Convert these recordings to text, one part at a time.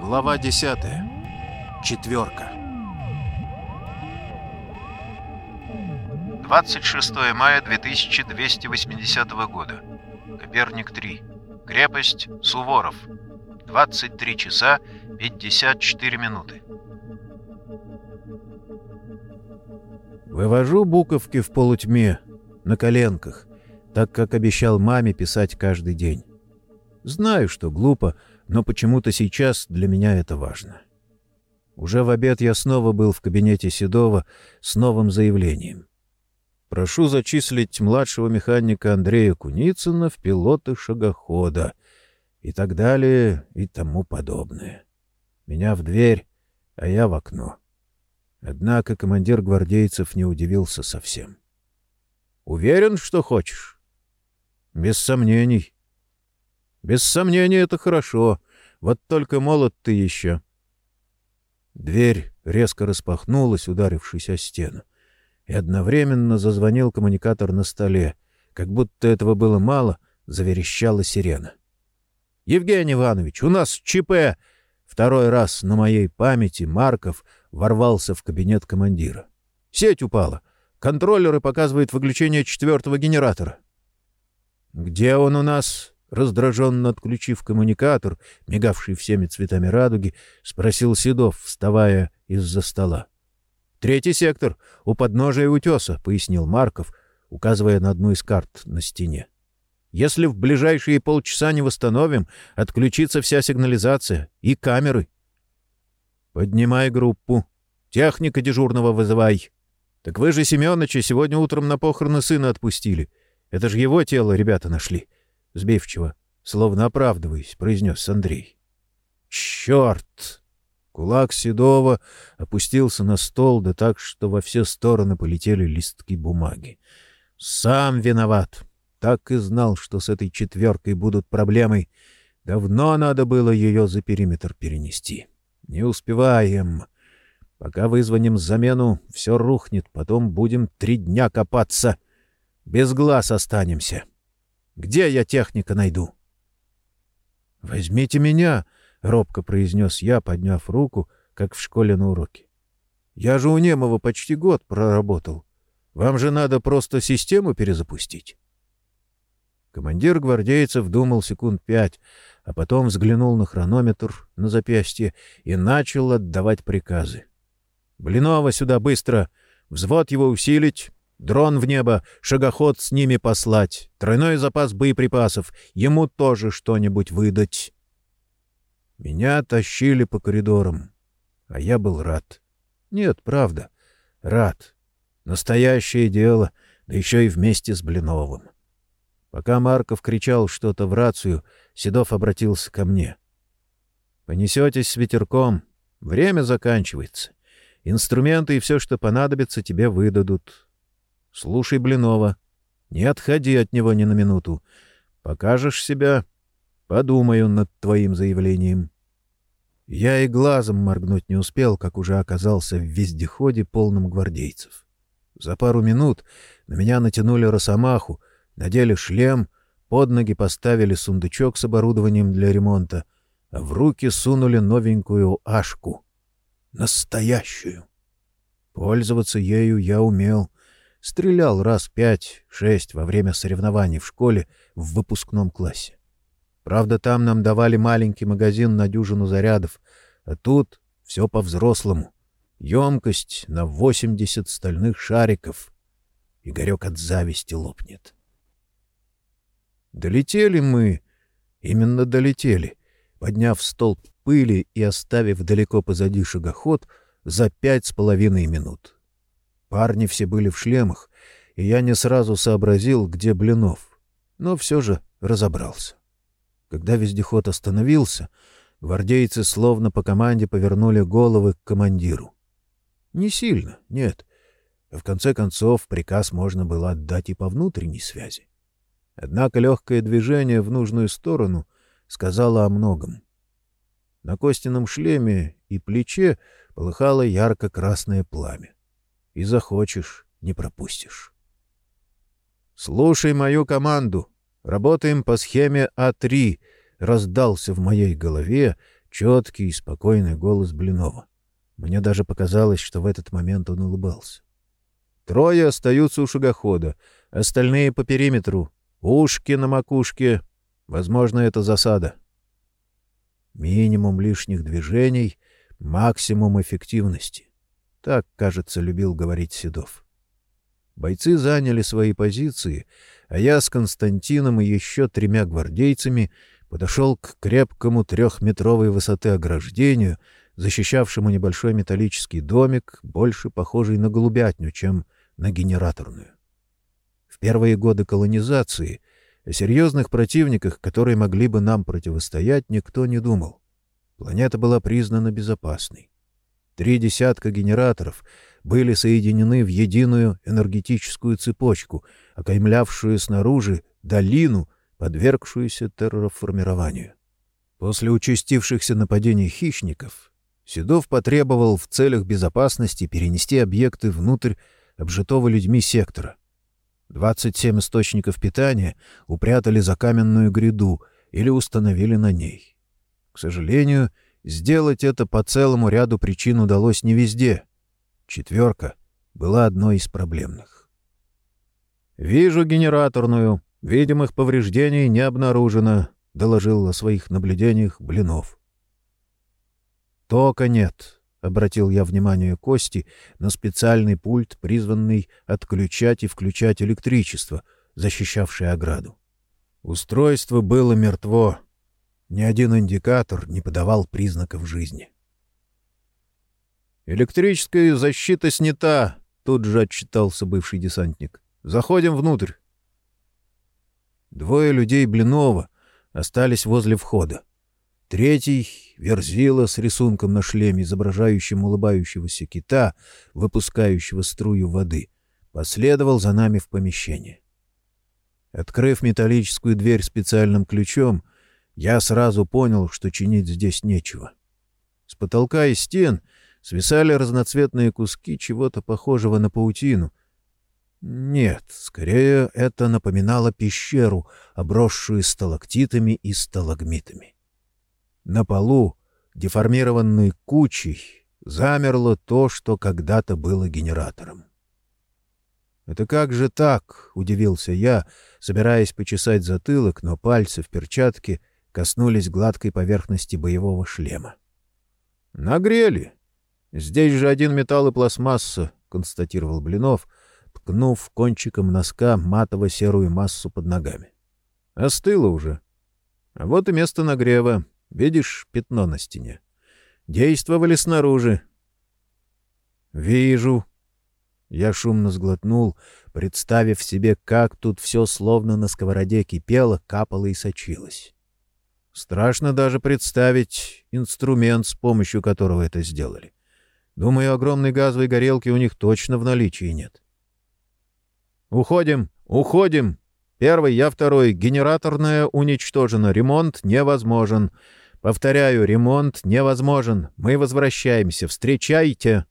Глава 10. Четверка. 26 мая 2280 года. Коперник 3. Крепость Суворов. 23 часа 54 минуты. Вывожу буковки в полутьме, на коленках, так как обещал маме писать каждый день. Знаю, что глупо, но почему-то сейчас для меня это важно. Уже в обед я снова был в кабинете Седова с новым заявлением. Прошу зачислить младшего механика Андрея Куницына в пилоты шагохода и так далее и тому подобное. Меня в дверь, а я в окно. Однако командир гвардейцев не удивился совсем. «Уверен, что хочешь?» «Без сомнений», без сомнения, это хорошо. Вот только молод ты еще. Дверь резко распахнулась, ударившись о стену. И одновременно зазвонил коммуникатор на столе. Как будто этого было мало, заверещала сирена. — Евгений Иванович, у нас ЧП! Второй раз на моей памяти Марков ворвался в кабинет командира. Сеть упала. Контроллеры показывают выключение четвертого генератора. — Где он у нас? Раздраженно отключив коммуникатор, мигавший всеми цветами радуги, спросил Седов, вставая из-за стола. «Третий сектор, у подножия утеса», — пояснил Марков, указывая на одну из карт на стене. «Если в ближайшие полчаса не восстановим, отключится вся сигнализация и камеры». «Поднимай группу. Техника дежурного вызывай. Так вы же Семеновича сегодня утром на похороны сына отпустили. Это же его тело ребята нашли». — сбивчиво, словно оправдываясь, произнес Андрей. «Черт!» Кулак Седова опустился на стол, да так, что во все стороны полетели листки бумаги. «Сам виноват. Так и знал, что с этой четверкой будут проблемы. Давно надо было ее за периметр перенести. Не успеваем. Пока вызвоним замену, все рухнет, потом будем три дня копаться. Без глаз останемся». Где я техника найду? — Возьмите меня, — робко произнес я, подняв руку, как в школе на уроке. — Я же у Немова почти год проработал. Вам же надо просто систему перезапустить. Командир гвардейцев думал секунд пять, а потом взглянул на хронометр на запястье и начал отдавать приказы. «Блинова сюда быстро! Взвод его усилить! Дрон в небо, шагоход с ними послать, тройной запас боеприпасов, ему тоже что-нибудь выдать. Меня тащили по коридорам, а я был рад. Нет, правда, рад. Настоящее дело, да еще и вместе с Блиновым. Пока Марков кричал что-то в рацию, Седов обратился ко мне. «Понесетесь с ветерком. Время заканчивается. Инструменты и все, что понадобится, тебе выдадут. Слушай Блинова. Не отходи от него ни на минуту. Покажешь себя, подумаю над твоим заявлением. Я и глазом моргнуть не успел, как уже оказался в вездеходе, полном гвардейцев. За пару минут на меня натянули росомаху, надели шлем, под ноги поставили сундучок с оборудованием для ремонта, а в руки сунули новенькую ашку. Настоящую. Пользоваться ею я умел — Стрелял раз пять-шесть во время соревнований в школе в выпускном классе. Правда, там нам давали маленький магазин на дюжину зарядов, а тут все по-взрослому. Емкость на 80 стальных шариков. Игорек от зависти лопнет. Долетели мы, именно долетели, подняв столб пыли и оставив далеко позади шагоход за пять с половиной минут. Парни все были в шлемах, и я не сразу сообразил, где Блинов, но все же разобрался. Когда вездеход остановился, гвардейцы словно по команде повернули головы к командиру. Не сильно, нет. В конце концов, приказ можно было отдать и по внутренней связи. Однако легкое движение в нужную сторону сказало о многом. На Костином шлеме и плече полыхало ярко-красное пламя и захочешь, не пропустишь. «Слушай мою команду. Работаем по схеме А3», — раздался в моей голове четкий и спокойный голос Блинова. Мне даже показалось, что в этот момент он улыбался. Трое остаются у шагохода, остальные по периметру, ушки на макушке. Возможно, это засада. Минимум лишних движений, максимум эффективности. Так, кажется, любил говорить Седов. Бойцы заняли свои позиции, а я с Константином и еще тремя гвардейцами подошел к крепкому трехметровой высоты ограждению, защищавшему небольшой металлический домик, больше похожий на голубятню, чем на генераторную. В первые годы колонизации о серьезных противниках, которые могли бы нам противостоять, никто не думал. Планета была признана безопасной. Три десятка генераторов были соединены в единую энергетическую цепочку, окаймлявшую снаружи долину, подвергшуюся терраформированию. После участившихся нападений хищников Седов потребовал в целях безопасности перенести объекты внутрь обжитого людьми сектора. 27 источников питания упрятали за каменную гряду или установили на ней. К сожалению, сделать это по целому ряду причин удалось не везде. Четверка была одной из проблемных. «Вижу генераторную. Видимых повреждений не обнаружено», — доложил о своих наблюдениях Блинов. «Тока нет. — обратил я внимание Кости на специальный пульт, призванный отключать и включать электричество, защищавшее ограду. Устройство было мертво. Ни один индикатор не подавал признаков жизни. «Электрическая защита снята», — тут же отчитался бывший десантник. «Заходим внутрь». Двое людей Блинова остались возле входа. Третий — верзила с рисунком на шлеме, изображающим улыбающегося кита, выпускающего струю воды, последовал за нами в помещение. Открыв металлическую дверь специальным ключом, я сразу понял, что чинить здесь нечего. С потолка и стен свисали разноцветные куски чего-то похожего на паутину. Нет, скорее это напоминало пещеру, обросшую сталактитами и сталагмитами. На полу, деформированной кучей, замерло то, что когда-то было генератором. «Это как же так?» — удивился я, собираясь почесать затылок, но пальцы в перчатке коснулись гладкой поверхности боевого шлема. «Нагрели. Здесь же один металл и пластмасса», — констатировал Блинов, ткнув кончиком носка матово-серую массу под ногами. «Остыло уже. А вот и место нагрева. Видишь пятно на стене? Действовали снаружи. Вижу. Я шумно сглотнул, представив себе, как тут все словно на сковороде кипело, капало и сочилось. Страшно даже представить инструмент, с помощью которого это сделали. Думаю, огромной газовой горелки у них точно в наличии нет. «Уходим! Уходим! Первый, я второй. Генераторная уничтожена. Ремонт невозможен. Повторяю, ремонт невозможен. Мы возвращаемся. Встречайте.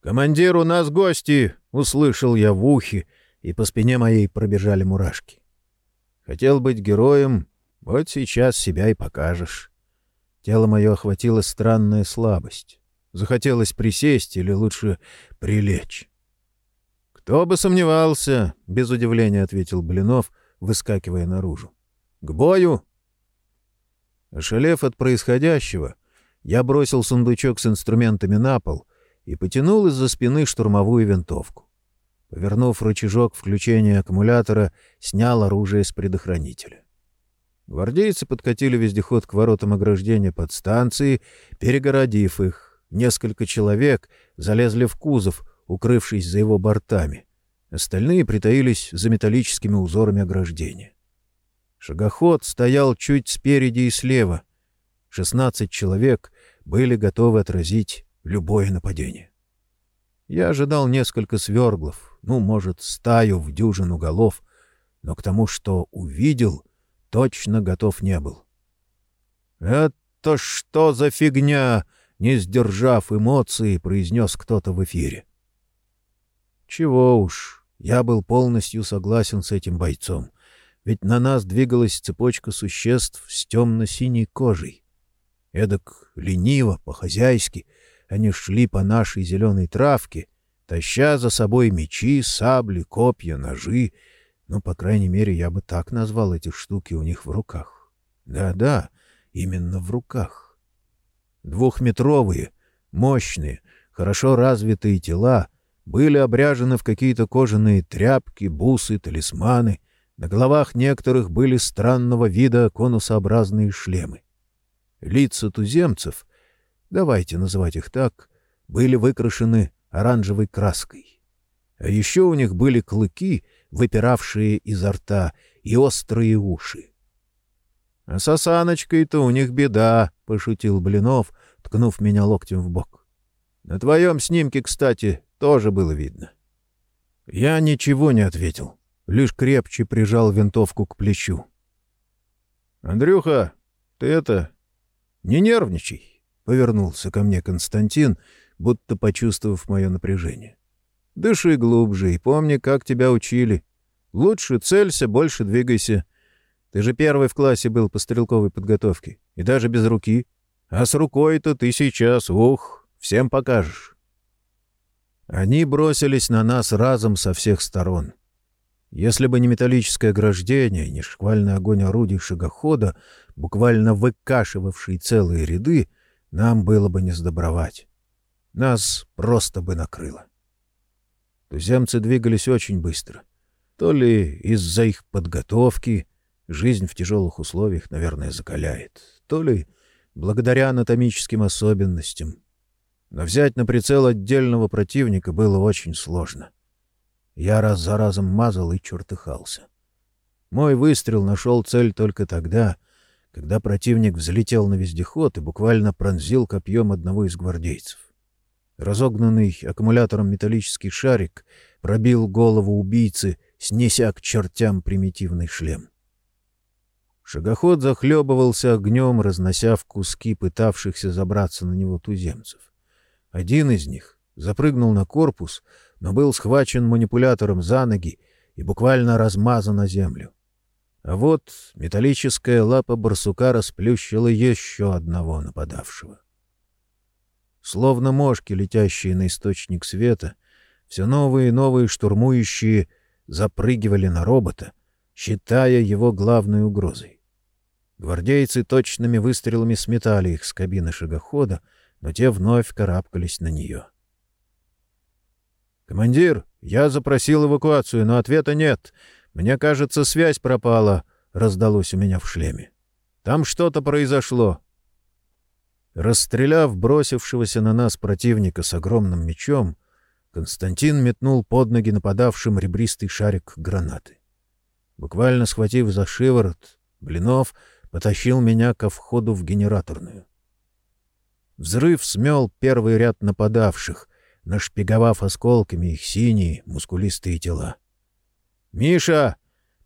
Командир, у нас гости, услышал я в ухе, и по спине моей пробежали мурашки. Хотел быть героем, вот сейчас себя и покажешь. Тело мое охватила странная слабость. Захотелось присесть или лучше прилечь. «Кто бы сомневался!» — без удивления ответил Блинов, выскакивая наружу. «К бою!» Ошалев от происходящего, я бросил сундучок с инструментами на пол и потянул из-за спины штурмовую винтовку. Повернув рычажок включения аккумулятора, снял оружие с предохранителя. Гвардейцы подкатили вездеход к воротам ограждения подстанции, перегородив их. Несколько человек залезли в кузов, укрывшись за его бортами. Остальные притаились за металлическими узорами ограждения. Шагоход стоял чуть спереди и слева. Шестнадцать человек были готовы отразить любое нападение. Я ожидал несколько сверглов, ну, может, стаю в дюжину голов, но к тому, что увидел, точно готов не был. «Это что за фигня?» — не сдержав эмоции, произнес кто-то в эфире. Чего уж, я был полностью согласен с этим бойцом ведь на нас двигалась цепочка существ с темно-синей кожей. Эдак лениво, по-хозяйски, они шли по нашей зеленой травке, таща за собой мечи, сабли, копья, ножи. Ну, по крайней мере, я бы так назвал эти штуки у них в руках. Да-да, именно в руках. Двухметровые, мощные, хорошо развитые тела были обряжены в какие-то кожаные тряпки, бусы, талисманы. На головах некоторых были странного вида конусообразные шлемы. Лица туземцев, давайте называть их так, были выкрашены оранжевой краской. А еще у них были клыки, выпиравшие изо рта, и острые уши. — А с осаночкой-то у них беда, — пошутил Блинов, ткнув меня локтем в бок. — На твоем снимке, кстати, тоже было видно. Я ничего не ответил, лишь крепче прижал винтовку к плечу. — Андрюха, ты это... не нервничай, — повернулся ко мне Константин, — будто почувствовав мое напряжение. «Дыши глубже и помни, как тебя учили. Лучше целься, больше двигайся. Ты же первый в классе был по стрелковой подготовке, и даже без руки. А с рукой-то ты сейчас, ух, всем покажешь». Они бросились на нас разом со всех сторон. Если бы не металлическое ограждение, не шквальный огонь орудий шагохода, буквально выкашивавший целые ряды, нам было бы не сдобровать. Нас просто бы накрыло. Туземцы двигались очень быстро. То ли из-за их подготовки жизнь в тяжелых условиях, наверное, закаляет, то ли благодаря анатомическим особенностям. Но взять на прицел отдельного противника было очень сложно. Я раз за разом мазал и чертыхался. Мой выстрел нашел цель только тогда, когда противник взлетел на вездеход и буквально пронзил копьем одного из гвардейцев. Разогнанный аккумулятором металлический шарик пробил голову убийцы, снеся к чертям примитивный шлем. Шагоход захлебывался огнем, разнося в куски пытавшихся забраться на него туземцев. Один из них запрыгнул на корпус, но был схвачен манипулятором за ноги и буквально размазан на землю. А вот металлическая лапа барсука расплющила еще одного нападавшего. Словно мошки, летящие на источник света, все новые и новые штурмующие запрыгивали на робота, считая его главной угрозой. Гвардейцы точными выстрелами сметали их с кабины шагохода, но те вновь карабкались на нее. «Командир, я запросил эвакуацию, но ответа нет. Мне кажется, связь пропала», — раздалось у меня в шлеме. «Там что-то произошло. Расстреляв бросившегося на нас противника с огромным мечом, Константин метнул под ноги нападавшим ребристый шарик гранаты. Буквально схватив за шиворот, Блинов потащил меня ко входу в генераторную. Взрыв смел первый ряд нападавших, нашпиговав осколками их синие, мускулистые тела. «Миша,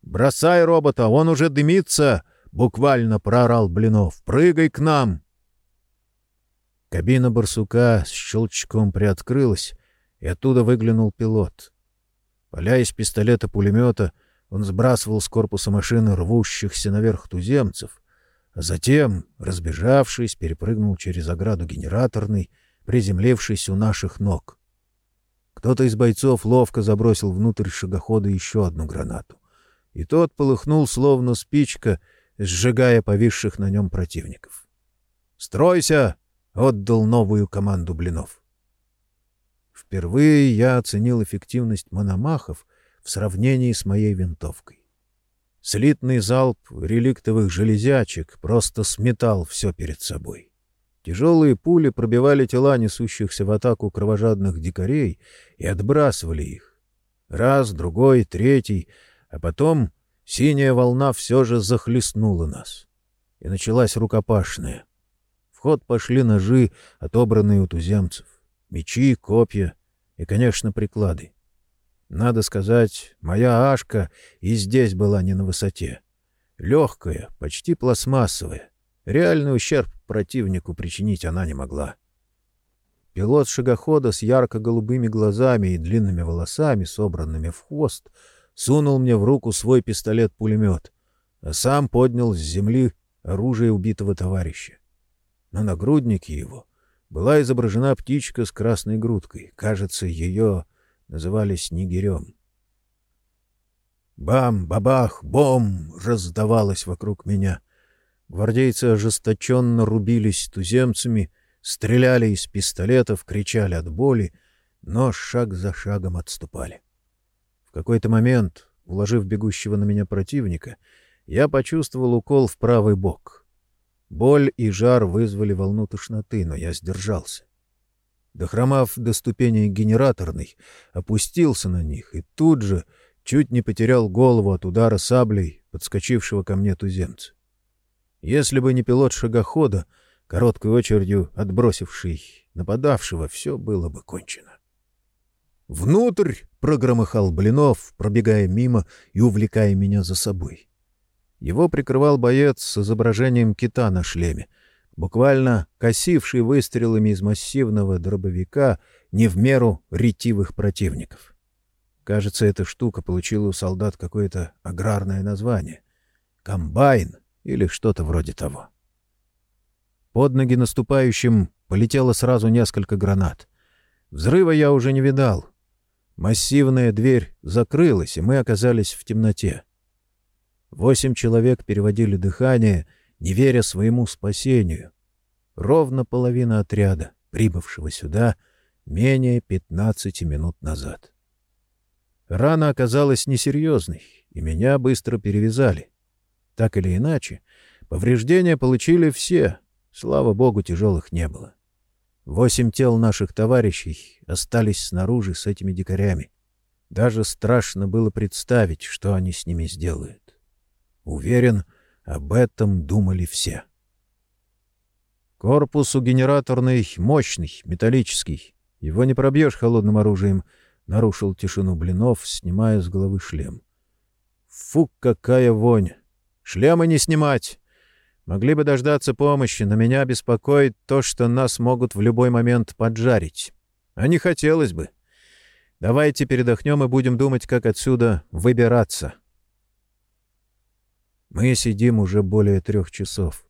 бросай робота, он уже дымится!» — буквально проорал Блинов. «Прыгай к нам!» Кабина барсука с щелчком приоткрылась, и оттуда выглянул пилот. Поля из пистолета-пулемета он сбрасывал с корпуса машины рвущихся наверх туземцев, а затем, разбежавшись, перепрыгнул через ограду генераторной, приземлившись у наших ног. Кто-то из бойцов ловко забросил внутрь шагохода еще одну гранату, и тот полыхнул, словно спичка, сжигая повисших на нем противников. «Стройся!» Отдал новую команду блинов. Впервые я оценил эффективность мономахов в сравнении с моей винтовкой. Слитный залп реликтовых железячек просто сметал все перед собой. Тяжелые пули пробивали тела несущихся в атаку кровожадных дикарей и отбрасывали их. Раз, другой, третий, а потом синяя волна все же захлестнула нас. И началась рукопашная — ход пошли ножи, отобранные у туземцев, мечи, копья и, конечно, приклады. Надо сказать, моя ашка и здесь была не на высоте. Легкая, почти пластмассовая. Реальный ущерб противнику причинить она не могла. Пилот шагохода с ярко-голубыми глазами и длинными волосами, собранными в хвост, сунул мне в руку свой пистолет-пулемет, а сам поднял с земли оружие убитого товарища. На нагруднике его была изображена птичка с красной грудкой. Кажется, ее называли снегирем. Бам, бабах, бом раздавалось вокруг меня. Гвардейцы ожесточенно рубились туземцами, стреляли из пистолетов, кричали от боли, но шаг за шагом отступали. В какой-то момент, уложив бегущего на меня противника, я почувствовал укол в правый бок. Боль и жар вызвали волну тошноты, но я сдержался. Дохромав до ступеней генераторной, опустился на них и тут же чуть не потерял голову от удара саблей, подскочившего ко мне туземца. Если бы не пилот шагохода, короткой очередью отбросивший нападавшего, все было бы кончено. «Внутрь!» — прогромыхал Блинов, пробегая мимо и увлекая меня за собой. Его прикрывал боец с изображением кита на шлеме, буквально косивший выстрелами из массивного дробовика не в меру ретивых противников. Кажется, эта штука получила у солдат какое-то аграрное название. Комбайн или что-то вроде того. Под ноги наступающим полетело сразу несколько гранат. Взрыва я уже не видал. Массивная дверь закрылась, и мы оказались в темноте. Восемь человек переводили дыхание, не веря своему спасению. Ровно половина отряда, прибывшего сюда менее пятнадцати минут назад. Рана оказалась несерьезной, и меня быстро перевязали. Так или иначе, повреждения получили все, слава богу, тяжелых не было. Восемь тел наших товарищей остались снаружи с этими дикарями. Даже страшно было представить, что они с ними сделают. Уверен, об этом думали все. Корпус у генераторный мощный, металлический. Его не пробьешь холодным оружием —— нарушил тишину Блинов, снимая с головы шлем. «Фу, какая вонь! Шлемы не снимать! Могли бы дождаться помощи, но меня беспокоит то, что нас могут в любой момент поджарить. А не хотелось бы. Давайте передохнем и будем думать, как отсюда выбираться». Мы сидим уже более трех часов.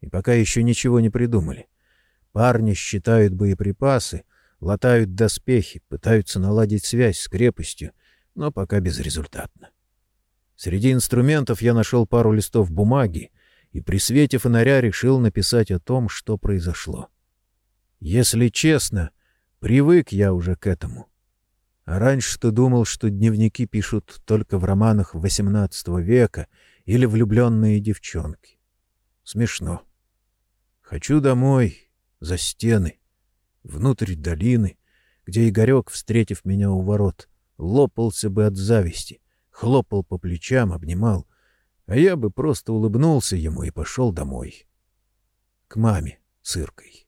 И пока еще ничего не придумали. Парни считают боеприпасы, латают доспехи, пытаются наладить связь с крепостью, но пока безрезультатно. Среди инструментов я нашел пару листов бумаги и при свете фонаря решил написать о том, что произошло. Если честно, привык я уже к этому. А раньше-то думал, что дневники пишут только в романах XVIII века или влюбленные девчонки. Смешно. Хочу домой, за стены внутрь долины, где Игорек, встретив меня у ворот, лопался бы от зависти, хлопал по плечам, обнимал, а я бы просто улыбнулся ему и пошел домой. К маме с Иркой.